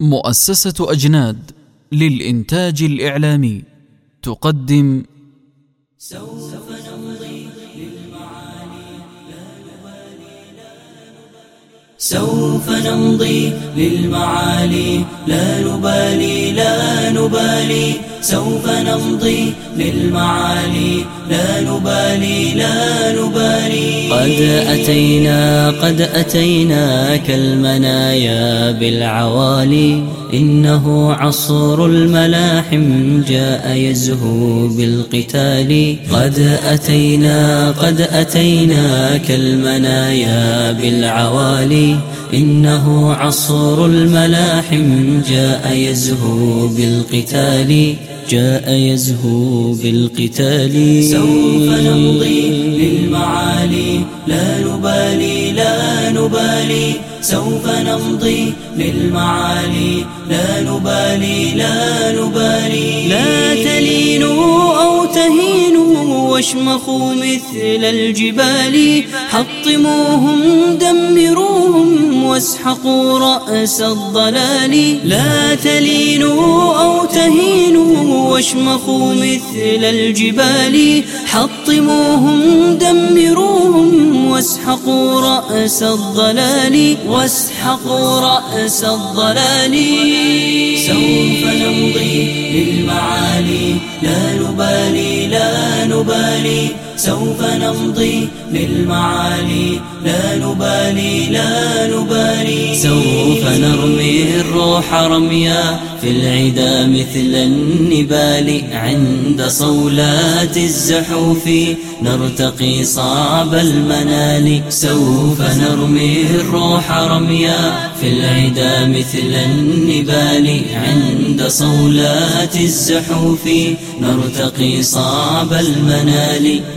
مؤسسة أجناد للإنتاج الإعلامي تقدم سوف نمضي سوف نمضي للمعالي لا نبالي لا نبالي. سوف نمضي للمعالي لا نبالي لا نبالي. قد أتينا قد أتينا كالمنايا بالعوالي. إنه عصر الملاحم جاء يزهو بالقتال. قد أتينا قد أتينا كالمنايا بالعوالي. إنه عصر الملاحم جاء يزهو بالقتال. جاء يزهو بالقتال. سوف نمضي للمعالي لا نبالي لا نبالي سوف نمضي للمعالي. لا نبالي لا نبالي. لا تلينوا أو تهينوا واشمخوا مثل الجبال. حطموهم دمروهم واسحقوا رأس الضلال. لا تلينوا أو تهينوا واشمخوا مثل الجبال. حطموهم دمروهم واسحقوا رأس الضلال. واسحقوا رأس الضلال. سوف نمضي للمعالي لا نبالي لا نبالي سوف نمضي للمعالي. لا نبالي لا نبالي. سوف نرمي الروح رميا في العدا مثل النبال. عند صولات الزحوف نرتقي صعب المنال. سوف نرمي الروح رميا في العدا مثل النبال. عند صولات الزحوف نرتقي صعب المنال.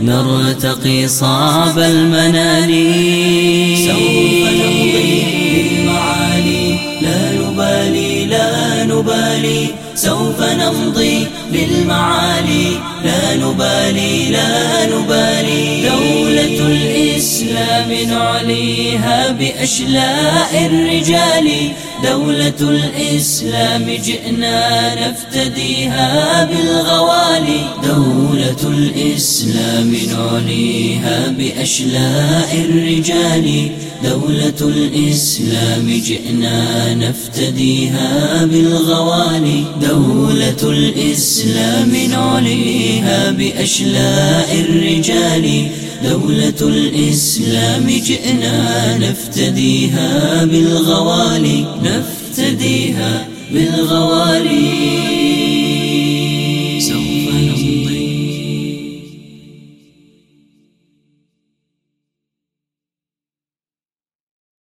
نرتقي صعب المنال. سوف نمضي للمعالي لا نبالي لا نبالي. سوف نمضي للمعالي لا نبالي لا نبالي. دولة الإسلام نعليها بأشلاء الرجال. دولة الإسلام جئنا نفتديها بالغوالي دولة الإسلام نعليها بأشلاء الرجال. دولة الإسلام جئنا نفتديها بالغوالي دولة الإسلام نعليها بأشلاء الرجال. دولة الإسلام جئنا نفتديها بالغوالي نفتديها بالغواريب